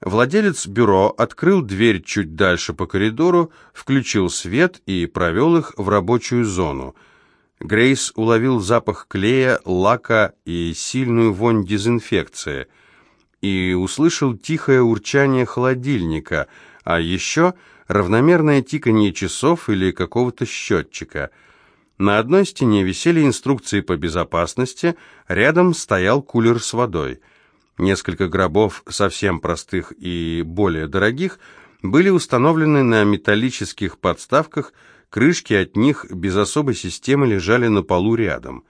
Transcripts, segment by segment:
Владелец бюро открыл дверь чуть дальше по коридору, включил свет и провел их в рабочую зону. Грейс уловил запах клея, лака и сильную вонь дезинфекции и услышал тихое урчание холодильника, а еще равномерное тиканье часов или какого-то счетчика. На одной стене висели инструкции по безопасности, рядом стоял кулер с водой. Несколько гробов, совсем простых и более дорогих, были установлены на металлических подставках, крышки от них без особой системы лежали на полу рядом.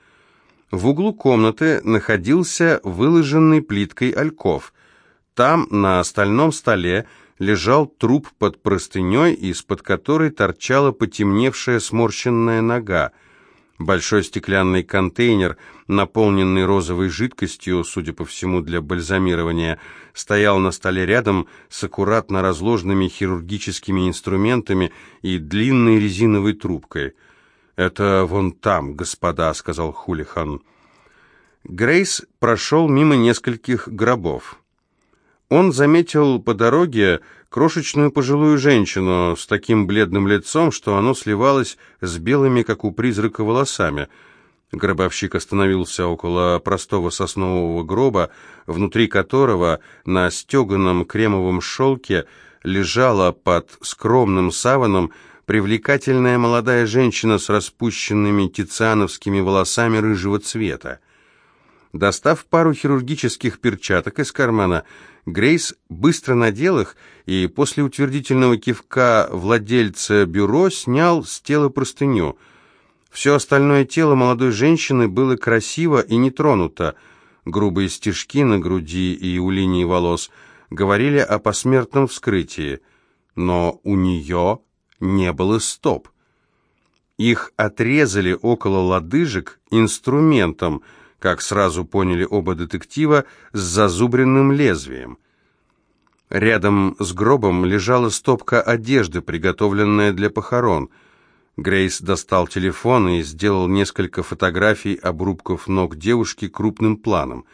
В углу комнаты находился выложенный плиткой альков. Там, на остальном столе, лежал труп под простыней, из-под которой торчала потемневшая сморщенная нога. Большой стеклянный контейнер, наполненный розовой жидкостью, судя по всему для бальзамирования, стоял на столе рядом с аккуратно разложенными хирургическими инструментами и длинной резиновой трубкой. «Это вон там, господа», — сказал Хулихан. Грейс прошел мимо нескольких гробов. Он заметил по дороге крошечную пожилую женщину с таким бледным лицом, что оно сливалось с белыми, как у призрака, волосами. Гробовщик остановился около простого соснового гроба, внутри которого на стеганом кремовом шелке лежала под скромным саваном привлекательная молодая женщина с распущенными тициановскими волосами рыжего цвета. Достав пару хирургических перчаток из кармана, Грейс быстро надел их и после утвердительного кивка владельца бюро снял с тела простыню. Все остальное тело молодой женщины было красиво и не тронуто. Грубые стежки на груди и у линии волос говорили о посмертном вскрытии. Но у нее не было стоп. Их отрезали около лодыжек инструментом – как сразу поняли оба детектива, с зазубренным лезвием. Рядом с гробом лежала стопка одежды, приготовленная для похорон. Грейс достал телефон и сделал несколько фотографий обрубков ног девушки крупным планом.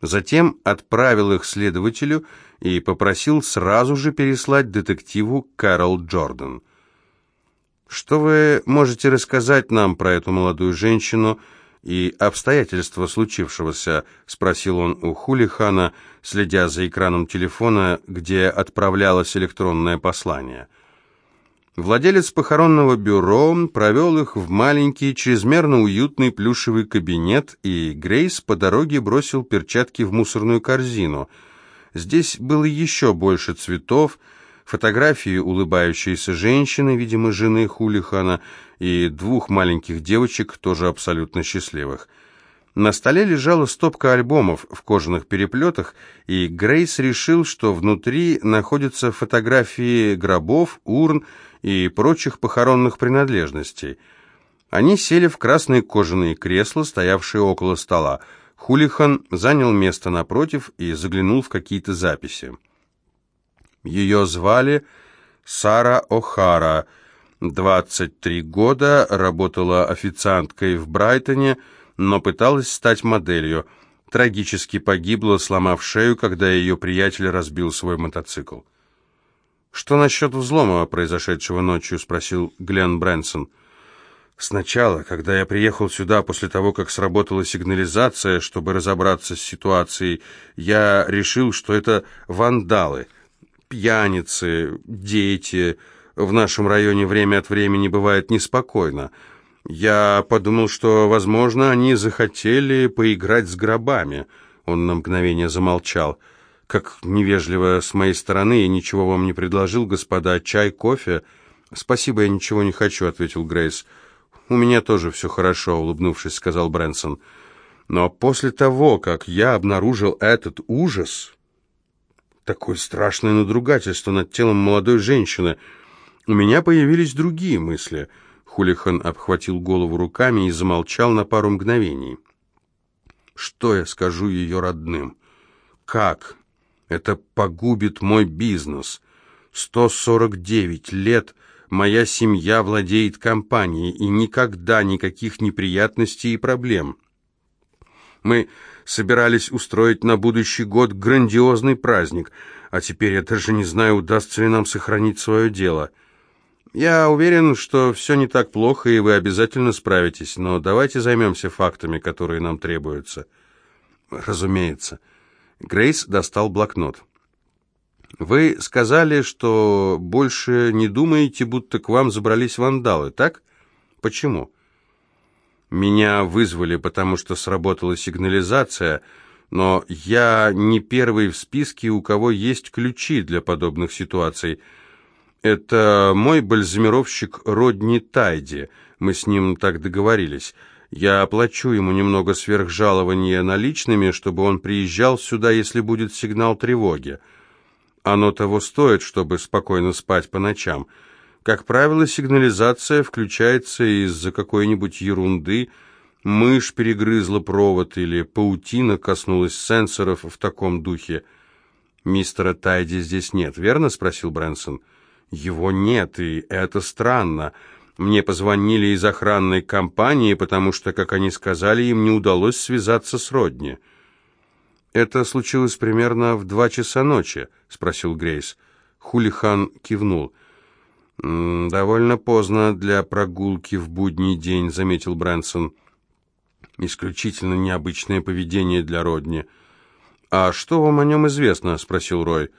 Затем отправил их следователю и попросил сразу же переслать детективу Кэрол Джордан. «Что вы можете рассказать нам про эту молодую женщину?» И обстоятельства случившегося?» — спросил он у Хулихана, следя за экраном телефона, где отправлялось электронное послание. Владелец похоронного бюро провел их в маленький, чрезмерно уютный плюшевый кабинет, и Грейс по дороге бросил перчатки в мусорную корзину. Здесь было еще больше цветов, фотографии улыбающейся женщины, видимо, жены Хулихана, и двух маленьких девочек, тоже абсолютно счастливых. На столе лежала стопка альбомов в кожаных переплетах, и Грейс решил, что внутри находятся фотографии гробов, урн и прочих похоронных принадлежностей. Они сели в красные кожаные кресла, стоявшие около стола. Хулихан занял место напротив и заглянул в какие-то записи. Ее звали Сара О'Хара, 23 года, работала официанткой в Брайтоне, но пыталась стать моделью. Трагически погибла, сломав шею, когда ее приятель разбил свой мотоцикл. «Что насчет взлома, произошедшего ночью?» — спросил Глен Брэнсон. «Сначала, когда я приехал сюда после того, как сработала сигнализация, чтобы разобраться с ситуацией, я решил, что это вандалы, пьяницы, дети...» в нашем районе время от времени бывает неспокойно. Я подумал, что, возможно, они захотели поиграть с гробами. Он на мгновение замолчал. Как невежливо с моей стороны, я ничего вам не предложил, господа. Чай, кофе? Спасибо, я ничего не хочу, ответил Грейс. У меня тоже все хорошо, улыбнувшись, сказал Брэнсон. Но после того, как я обнаружил этот ужас, такое страшное надругательство над телом молодой женщины, у меня появились другие мысли. Хулихан обхватил голову руками и замолчал на пару мгновений. Что я скажу ее родным? Как? Это погубит мой бизнес. 149 лет моя семья владеет компанией, и никогда никаких неприятностей и проблем. Мы собирались устроить на будущий год грандиозный праздник, а теперь я даже не знаю, удастся ли нам сохранить свое дело. Я уверен, что все не так плохо, и вы обязательно справитесь, но давайте займемся фактами, которые нам требуются. Разумеется. Грейс достал блокнот. Вы сказали, что больше не думаете, будто к вам забрались вандалы, так? Почему? Меня вызвали, потому что сработала сигнализация, но я не первый в списке, у кого есть ключи для подобных ситуаций. Это мой бальзамировщик Родни Тайди. Мы с ним так договорились. Я оплачу ему немного сверхжалования наличными, чтобы он приезжал сюда, если будет сигнал тревоги. Оно того стоит, чтобы спокойно спать по ночам. Как правило, сигнализация включается из-за какой-нибудь ерунды, мышь перегрызла провод или паутина коснулась сенсоров в таком духе. «Мистера Тайди здесь нет, верно?» — спросил Брэнсон. «Его нет, и это странно. Мне позвонили из охранной компании, потому что, как они сказали, им не удалось связаться с Родни». «Это случилось примерно в два часа ночи?» — спросил Грейс. Хулихан кивнул. «Довольно поздно для прогулки в будний день», — заметил Брэнсон. «Исключительно необычное поведение для Родни». «А что вам о нем известно?» — спросил Рой.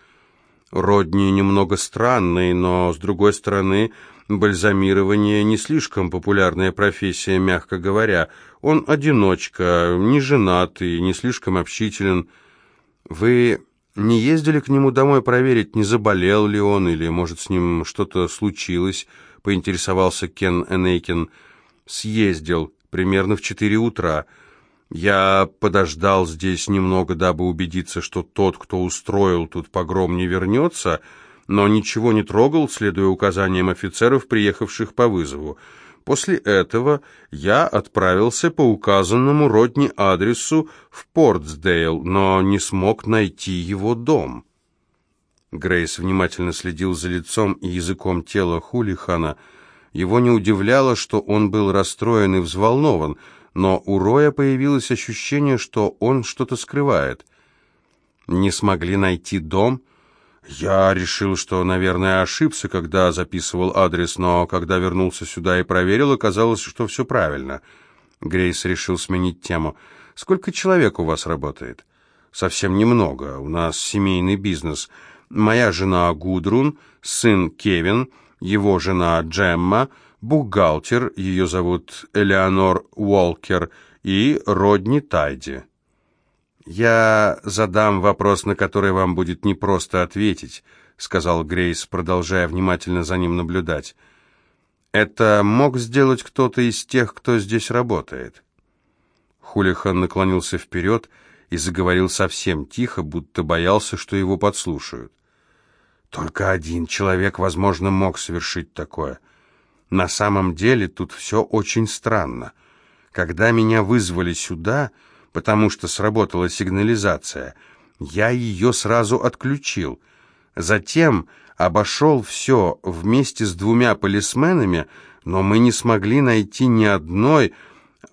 «Родни немного странный, но, с другой стороны, бальзамирование не слишком популярная профессия, мягко говоря. Он одиночка, не женат и не слишком общителен. Вы не ездили к нему домой проверить, не заболел ли он, или, может, с ним что-то случилось?» — поинтересовался Кен Энейкин. «Съездил, примерно в четыре утра. Я подождал здесь немного, дабы убедиться, что тот, кто устроил тут погром, не вернется, но ничего не трогал, следуя указаниям офицеров, приехавших по вызову. После этого я отправился по указанному Родни адресу в Портсдейл, но не смог найти его дом. Грейс внимательно следил за лицом и языком тела Хулихана. Его не удивляло, что он был расстроен и взволнован, но у Роя появилось ощущение, что он что-то скрывает. Не смогли найти дом — я решил, что, наверное, ошибся, когда записывал адрес, но когда вернулся сюда и проверил, оказалось, что все правильно. Грейс решил сменить тему. «Сколько человек у вас работает?» «Совсем немного. У нас семейный бизнес. Моя жена Гудрун, сын Кевин, его жена Джемма, бухгалтер, ее зовут Элеонор Уолкер, и Родни Тайди». «Я задам вопрос, на который вам будет непросто ответить», — сказал Грейс, продолжая внимательно за ним наблюдать. «Это мог сделать кто-то из тех, кто здесь работает?» Хулихан наклонился вперед и заговорил совсем тихо, будто боялся, что его подслушают. «Только один человек, возможно, мог совершить такое. На самом деле тут все очень странно. Когда меня вызвали сюда...» потому что сработала сигнализация. Я ее сразу отключил. Затем обошел все вместе с двумя полисменами, но мы не смогли найти ни одной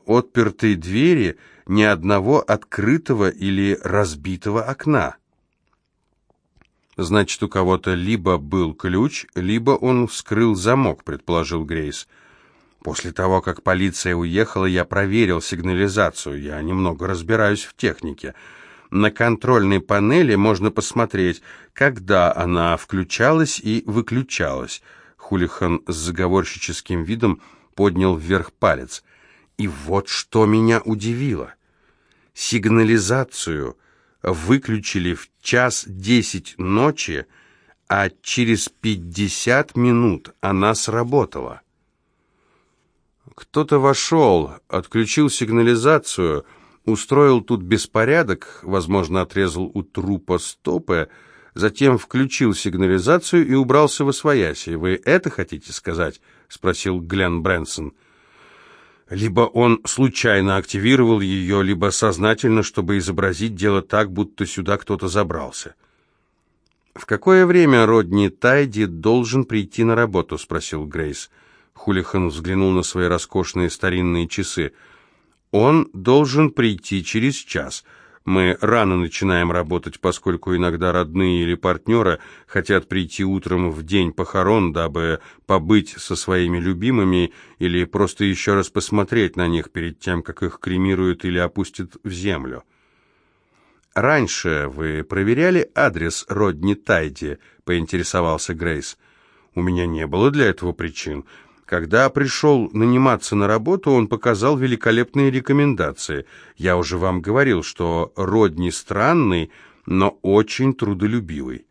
отпертой двери, ни одного открытого или разбитого окна. Значит, у кого-то либо был ключ, либо он вскрыл замок, предположил Грейс. После того, как полиция уехала, я проверил сигнализацию. Я немного разбираюсь в технике. На контрольной панели можно посмотреть, когда она включалась и выключалась. Хулихан с заговорщическим видом поднял вверх палец. И вот что меня удивило. Сигнализацию выключили в час десять ночи, а через пятьдесят минут она сработала. Кто-то вошел, отключил сигнализацию, устроил тут беспорядок, возможно, отрезал у трупа стопы, затем включил сигнализацию и убрался во свояси. Вы это хотите сказать? спросил Глен Брэнсон. Либо он случайно активировал ее, либо сознательно, чтобы изобразить дело так, будто сюда кто-то забрался. «В какое время Родни Тайди должен прийти на работу?» — спросил Грейс. Хулихан взглянул на свои роскошные старинные часы. «Он должен прийти через час. Мы рано начинаем работать, поскольку иногда родные или партнеры хотят прийти утром в день похорон, дабы побыть со своими любимыми или просто еще раз посмотреть на них перед тем, как их кремируют или опустят в землю. «Раньше вы проверяли адрес Родни Тайди?» — поинтересовался Грейс. «У меня не было для этого причин. Когда пришел наниматься на работу, он показал великолепные рекомендации. Я уже вам говорил, что Родни странный, но очень трудолюбивый.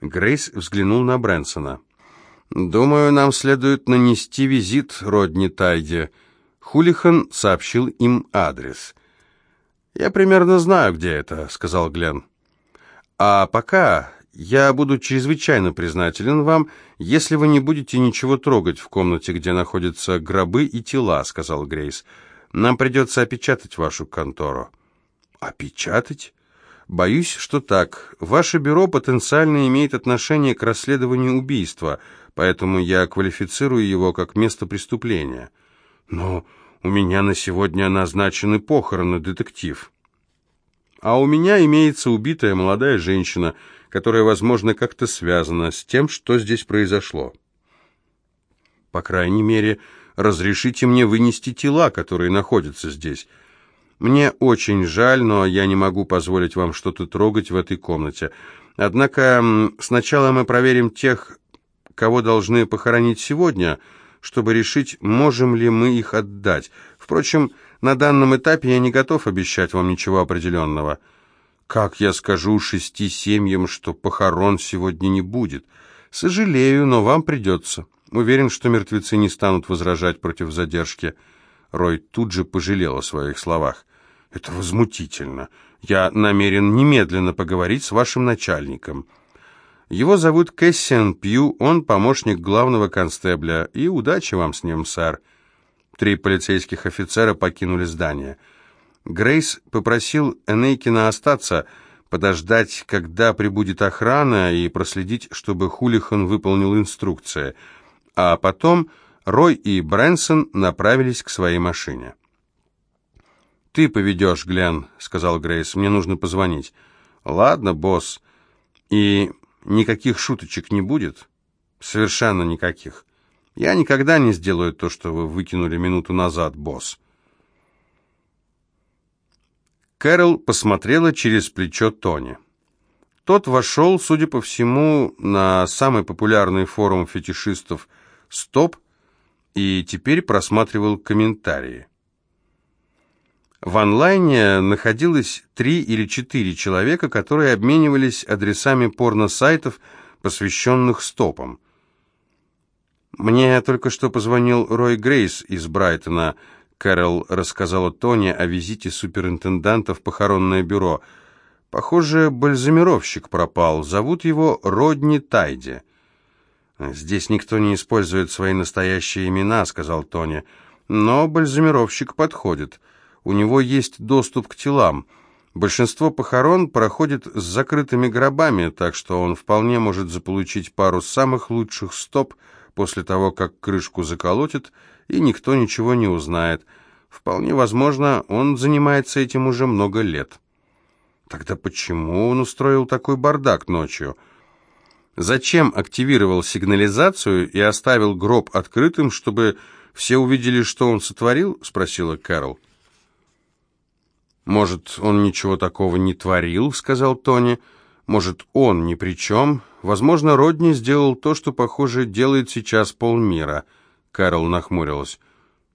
Грейс взглянул на Брэнсона. «Думаю, нам следует нанести визит Родни Тайде». Хулихан сообщил им адрес. «Я примерно знаю, где это», — сказал Глен. «А пока я буду чрезвычайно признателен вам, если вы не будете ничего трогать в комнате, где находятся гробы и тела», — сказал Грейс. «Нам придется опечатать вашу контору». «Опечатать?» «Боюсь, что так. Ваше бюро потенциально имеет отношение к расследованию убийства, поэтому я квалифицирую его как место преступления». «Но у меня на сегодня назначены похороны, детектив». «А у меня имеется убитая молодая женщина», которая, возможно, как-то связана с тем, что здесь произошло. По крайней мере, разрешите мне вынести тела, которые находятся здесь. Мне очень жаль, но я не могу позволить вам что-то трогать в этой комнате. Однако сначала мы проверим тех, кого должны похоронить сегодня, чтобы решить, можем ли мы их отдать. Впрочем, на данном этапе я не готов обещать вам ничего определенного. Как я скажу шести семьям, что похорон сегодня не будет? Сожалею, но вам придется. Уверен, что мертвецы не станут возражать против задержки. Рой тут же пожалел о своих словах. Это возмутительно. Я намерен немедленно поговорить с вашим начальником. Его зовут Кэссиан Пью, он помощник главного констебля, и удачи вам с ним, сэр. Три полицейских офицера покинули здание. Грейс попросил Энейкина остаться, подождать, когда прибудет охрана, и проследить, чтобы Хулихан выполнил инструкции. А потом Рой и Брэнсон направились к своей машине. «Ты поведешь, Глен», — сказал Грейс, — «мне нужно позвонить». «Ладно, босс. И никаких шуточек не будет?» «Совершенно никаких. Я никогда не сделаю то, что вы выкинули минуту назад, босс». Кэрол посмотрела через плечо Тони. Тот вошел, судя по всему, на самый популярный форум фетишистов «Стоп» и теперь просматривал комментарии. В онлайне находилось три или четыре человека, которые обменивались адресами порно-сайтов, посвященных стопам. Мне только что позвонил Рой Грейс из Брайтона – Кэрол рассказала Тони о визите суперинтенданта в похоронное бюро. Похоже, бальзамировщик пропал. Зовут его Родни Тайди. «Здесь никто не использует свои настоящие имена», — сказал Тони. «Но бальзамировщик подходит. У него есть доступ к телам. Большинство похорон проходит с закрытыми гробами, так что он вполне может заполучить пару самых лучших стоп после того, как крышку заколотит, и никто ничего не узнает. Вполне возможно, он занимается этим уже много лет. Тогда почему он устроил такой бардак ночью? Зачем активировал сигнализацию и оставил гроб открытым, чтобы все увидели, что он сотворил? спросила Кэрол. «Может, он ничего такого не творил?» — сказал Тони. «Может, он ни при чем? Возможно, Родни сделал то, что, похоже, делает сейчас полмира». Кэрол нахмурилась.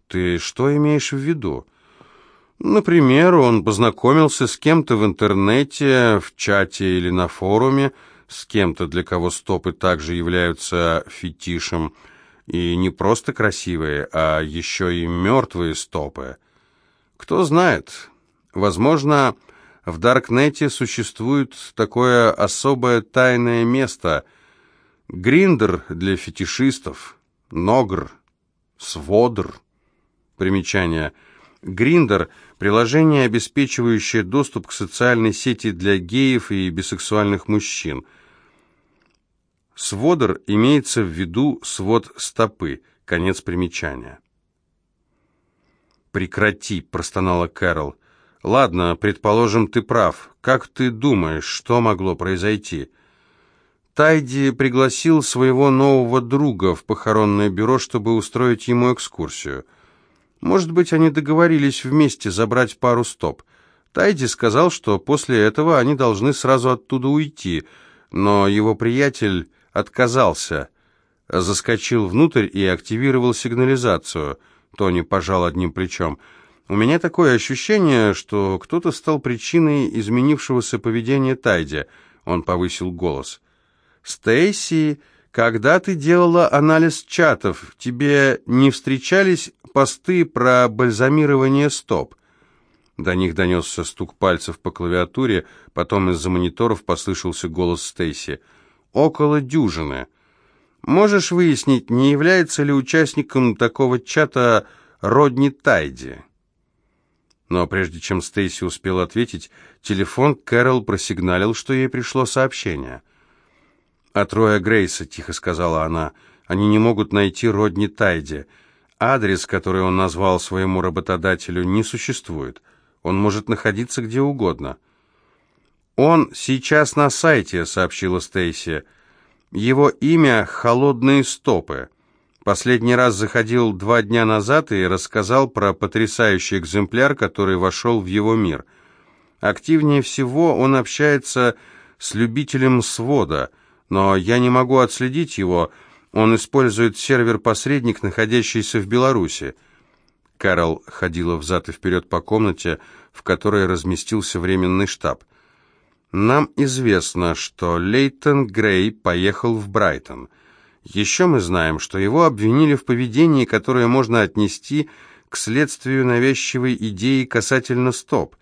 «Ты что имеешь в виду?» «Например, он познакомился с кем-то в интернете, в чате или на форуме, с кем-то, для кого стопы также являются фетишем, и не просто красивые, а еще и мертвые стопы. Кто знает, возможно, в Даркнете существует такое особое тайное место — Гриндер для фетишистов, Ногр — Сводр. Примечание. Гриндер – приложение, обеспечивающее доступ к социальной сети для геев и бисексуальных мужчин. Сводр имеется в виду свод стопы. Конец примечания. «Прекрати», – простонала Кэрол. Ладно, предположим, ты прав. Как ты думаешь, что могло произойти? Тайди пригласил своего нового друга в похоронное бюро, чтобы устроить ему экскурсию. Может быть, они договорились вместе забрать пару стоп. Тайди сказал, что после этого они должны сразу оттуда уйти, но его приятель отказался, заскочил внутрь и активировал сигнализацию. Тони пожал одним плечом. «У меня такое ощущение, что кто-то стал причиной изменившегося поведения Тайди». Он повысил голос. «Стейси, когда ты делала анализ чатов, тебе не встречались посты про бальзамирование стоп?» До них донесся стук пальцев по клавиатуре, потом из-за мониторов послышался голос Стейси. «Около дюжины. Можешь выяснить, не является ли участником такого чата Родни Тайди?» Но прежде чем Стейси успел ответить, телефон Кэрол просигналил, что ей пришло сообщение – «От Роя Грейса», — тихо сказала она. «Они не могут найти Родни Тайди. Адрес, который он назвал своему работодателю, не существует. Он может находиться где угодно». «Он сейчас на сайте», — сообщила Стейси. «Его имя — Холодные стопы». Последний раз заходил два дня назад и рассказал про потрясающий экземпляр, который вошел в его мир. Активнее всего он общается с любителем свода — но я не могу отследить его. Он использует сервер-посредник, находящийся в Беларуси». Кэрол ходила взад и вперед по комнате, в которой разместился временный штаб. «Нам известно, что Лейтон Грей поехал в Брайтон. Еще мы знаем, что его обвинили в поведении, которое можно отнести к следствию навязчивой идеи касательно стоп.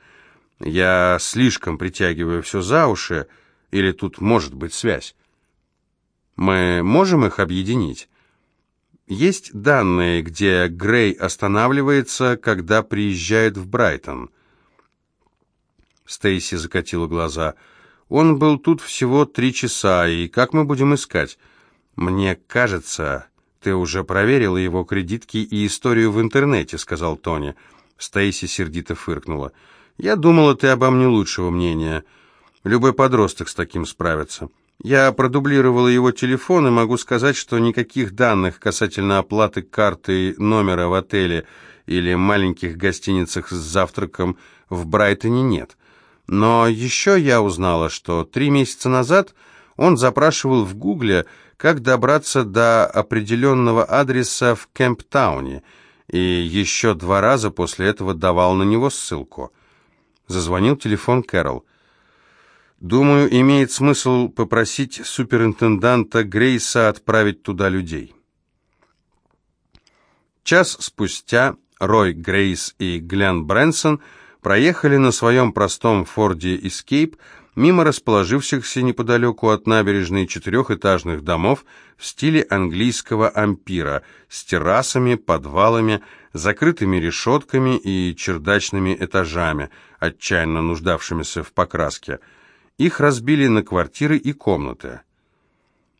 Я слишком притягиваю все за уши, или тут может быть связь? Мы можем их объединить? Есть данные, где Грей останавливается, когда приезжает в Брайтон. Стейси закатила глаза. Он был тут всего три часа, и как мы будем искать? Мне кажется, ты уже проверила его кредитки и историю в интернете, сказал Тони. Стейси сердито фыркнула. Я думала, ты обо мне лучшего мнения. Любой подросток с таким справится. Я продублировала его телефон и могу сказать, что никаких данных касательно оплаты карты номера в отеле или маленьких гостиницах с завтраком в Брайтоне нет. Но еще я узнала, что три месяца назад он запрашивал в Гугле, как добраться до определенного адреса в Кемптауне, и еще два раза после этого давал на него ссылку. Зазвонил телефон Кэрол. Думаю, имеет смысл попросить суперинтенданта Грейса отправить туда людей. Час спустя Рой Грейс и Глен Брэнсон проехали на своем простом Форде Escape мимо расположившихся неподалеку от набережной четырехэтажных домов в стиле английского ампира с террасами, подвалами, закрытыми решетками и чердачными этажами, отчаянно нуждавшимися в покраске – их разбили на квартиры и комнаты.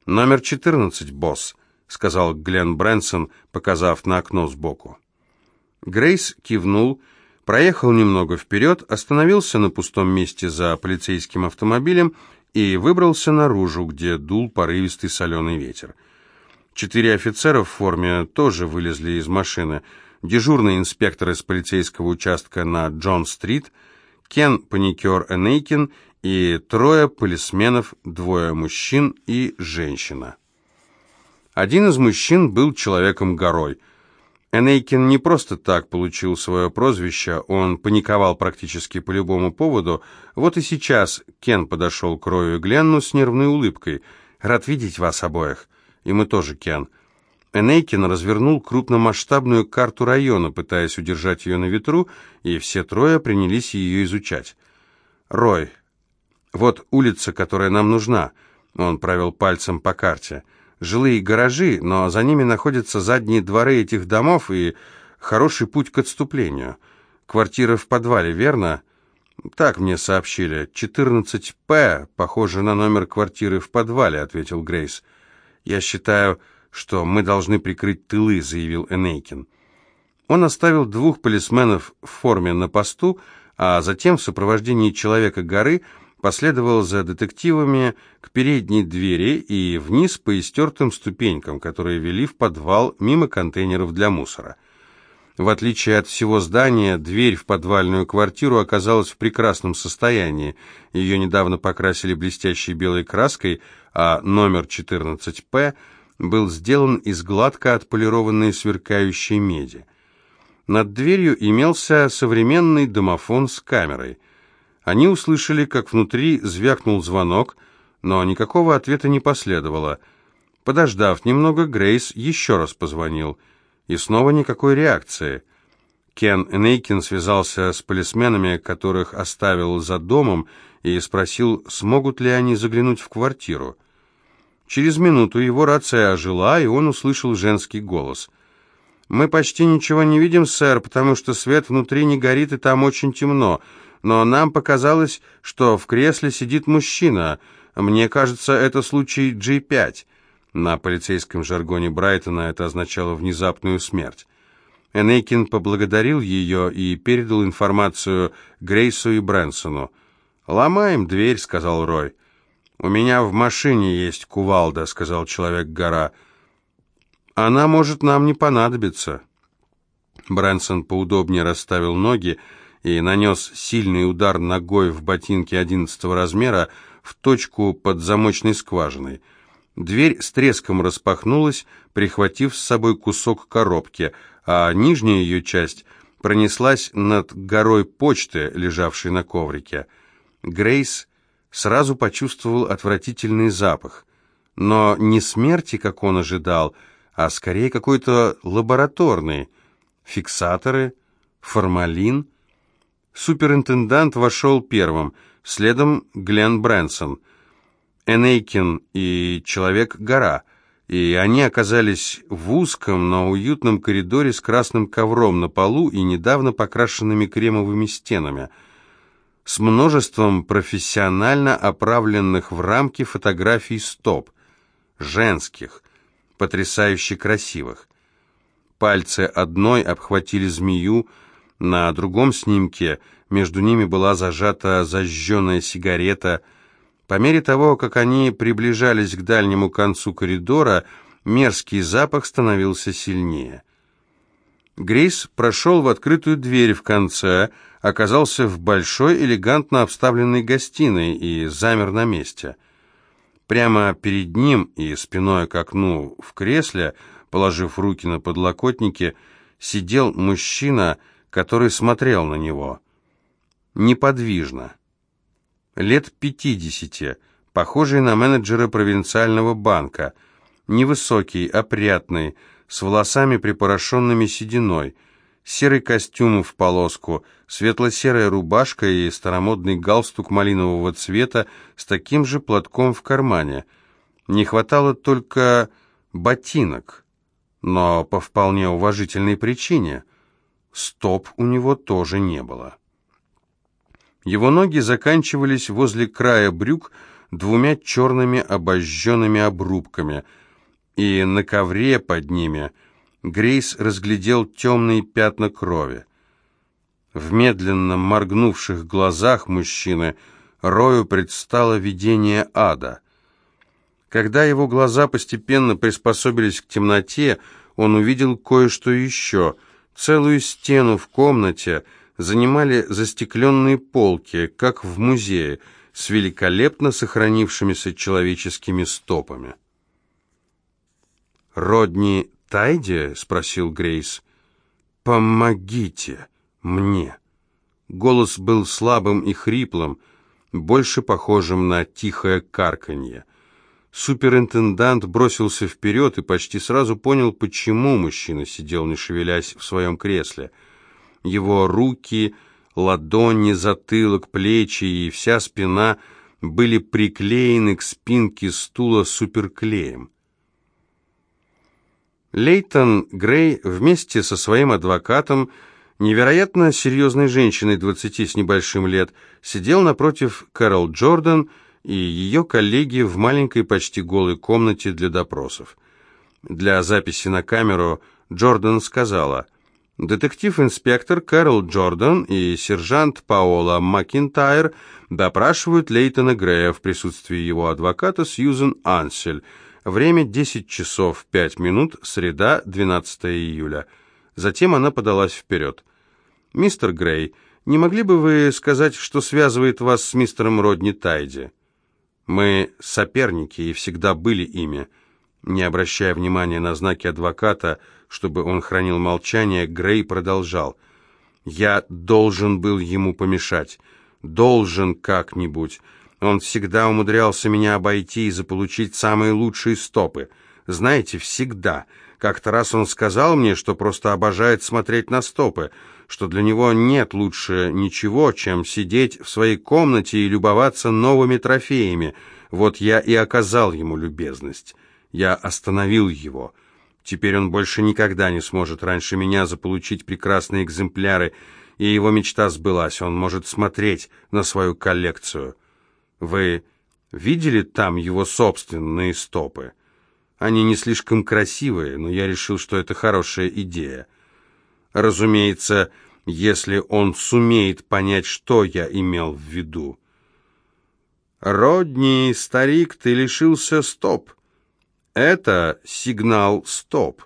«Номер 14, босс», — сказал Глен Брэнсон, показав на окно сбоку. Грейс кивнул, проехал немного вперед, остановился на пустом месте за полицейским автомобилем и выбрался наружу, где дул порывистый соленый ветер. Четыре офицера в форме тоже вылезли из машины. Дежурный инспектор из полицейского участка на Джон-стрит, Кен Паникер Энейкин и трое полисменов, двое мужчин и женщина. Один из мужчин был человеком-горой. Энейкин не просто так получил свое прозвище, он паниковал практически по любому поводу. Вот и сейчас Кен подошел к Рою и Гленну с нервной улыбкой. «Рад видеть вас обоих». «И мы тоже, Кен». Энейкин развернул крупномасштабную карту района, пытаясь удержать ее на ветру, и все трое принялись ее изучать. «Рой, вот улица, которая нам нужна. Он провел пальцем по карте. Жилые гаражи, но за ними находятся задние дворы этих домов и хороший путь к отступлению. Квартира в подвале, верно? Так мне сообщили. 14П, похоже на номер квартиры в подвале, ответил Грейс. Я считаю, что мы должны прикрыть тылы, заявил Энейкин. Он оставил двух полисменов в форме на посту, а затем в сопровождении Человека-горы последовал за детективами к передней двери и вниз по истертым ступенькам, которые вели в подвал мимо контейнеров для мусора. В отличие от всего здания, дверь в подвальную квартиру оказалась в прекрасном состоянии. Ее недавно покрасили блестящей белой краской, а номер 14П был сделан из гладко отполированной сверкающей меди. Над дверью имелся современный домофон с камерой. Они услышали, как внутри звякнул звонок, но никакого ответа не последовало. Подождав немного, Грейс еще раз позвонил – и снова никакой реакции. Кен Нейкин связался с полисменами, которых оставил за домом, и спросил, смогут ли они заглянуть в квартиру. Через минуту его рация ожила, и он услышал женский голос. «Мы почти ничего не видим, сэр, потому что свет внутри не горит, и там очень темно. Но нам показалось, что в кресле сидит мужчина. Мне кажется, это случай G5. На полицейском жаргоне Брайтона это означало внезапную смерть. Энейкин поблагодарил ее и передал информацию Грейсу и Брэнсону. «Ломаем дверь», — сказал Рой. «У меня в машине есть кувалда», — сказал Человек-гора. «Она может нам не понадобиться». Брэнсон поудобнее расставил ноги и нанес сильный удар ногой в ботинке одиннадцатого размера в точку под замочной скважиной — Дверь с треском распахнулась, прихватив с собой кусок коробки, а нижняя ее часть пронеслась над горой почты, лежавшей на коврике. Грейс сразу почувствовал отвратительный запах, но не смерти, как он ожидал, а скорее какой-то лабораторный. Фиксаторы, формалин. Суперинтендант вошел первым, следом Глен Брэнсон — Энейкин и Человек-гора, и они оказались в узком, но уютном коридоре с красным ковром на полу и недавно покрашенными кремовыми стенами, с множеством профессионально оправленных в рамки фотографий стоп, женских, потрясающе красивых. Пальцы одной обхватили змею, на другом снимке между ними была зажата зажженная сигарета – по мере того, как они приближались к дальнему концу коридора, мерзкий запах становился сильнее. Грейс прошел в открытую дверь в конце, оказался в большой, элегантно обставленной гостиной и замер на месте. Прямо перед ним и спиной к окну в кресле, положив руки на подлокотники, сидел мужчина, который смотрел на него. Неподвижно лет пятидесяти, похожий на менеджера провинциального банка, невысокий, опрятный, с волосами припорошенными сединой, серый костюм в полоску, светло-серая рубашка и старомодный галстук малинового цвета с таким же платком в кармане. Не хватало только ботинок, но по вполне уважительной причине. Стоп у него тоже не было. Его ноги заканчивались возле края брюк двумя черными обожженными обрубками, и на ковре под ними Грейс разглядел темные пятна крови. В медленно моргнувших глазах мужчины Рою предстало видение ада. Когда его глаза постепенно приспособились к темноте, он увидел кое-что еще, целую стену в комнате — занимали застекленные полки, как в музее, с великолепно сохранившимися человеческими стопами. «Родни Тайди?» — спросил Грейс. «Помогите мне». Голос был слабым и хриплым, больше похожим на тихое карканье. Суперинтендант бросился вперед и почти сразу понял, почему мужчина сидел, не шевелясь в своем кресле — его руки, ладони, затылок, плечи и вся спина были приклеены к спинке стула суперклеем. Лейтон Грей вместе со своим адвокатом, невероятно серьезной женщиной 20 с небольшим лет, сидел напротив Кэрол Джордан и ее коллеги в маленькой почти голой комнате для допросов. Для записи на камеру Джордан сказала – Детектив-инспектор Кэрол Джордан и сержант Паола Макинтайр допрашивают Лейтона Грея в присутствии его адвоката Сьюзен Ансель. Время 10 часов 5 минут, среда, 12 июля. Затем она подалась вперед. «Мистер Грей, не могли бы вы сказать, что связывает вас с мистером Родни Тайди?» «Мы соперники и всегда были ими». Не обращая внимания на знаки адвоката, чтобы он хранил молчание, Грей продолжал. «Я должен был ему помешать. Должен как-нибудь. Он всегда умудрялся меня обойти и заполучить самые лучшие стопы. Знаете, всегда. Как-то раз он сказал мне, что просто обожает смотреть на стопы, что для него нет лучше ничего, чем сидеть в своей комнате и любоваться новыми трофеями. Вот я и оказал ему любезность». Я остановил его. Теперь он больше никогда не сможет раньше меня заполучить прекрасные экземпляры, и его мечта сбылась. Он может смотреть на свою коллекцию. Вы видели там его собственные стопы? Они не слишком красивые, но я решил, что это хорошая идея. Разумеется, если он сумеет понять, что я имел в виду. «Родни, старик, ты лишился стоп!» Это сигнал «стоп».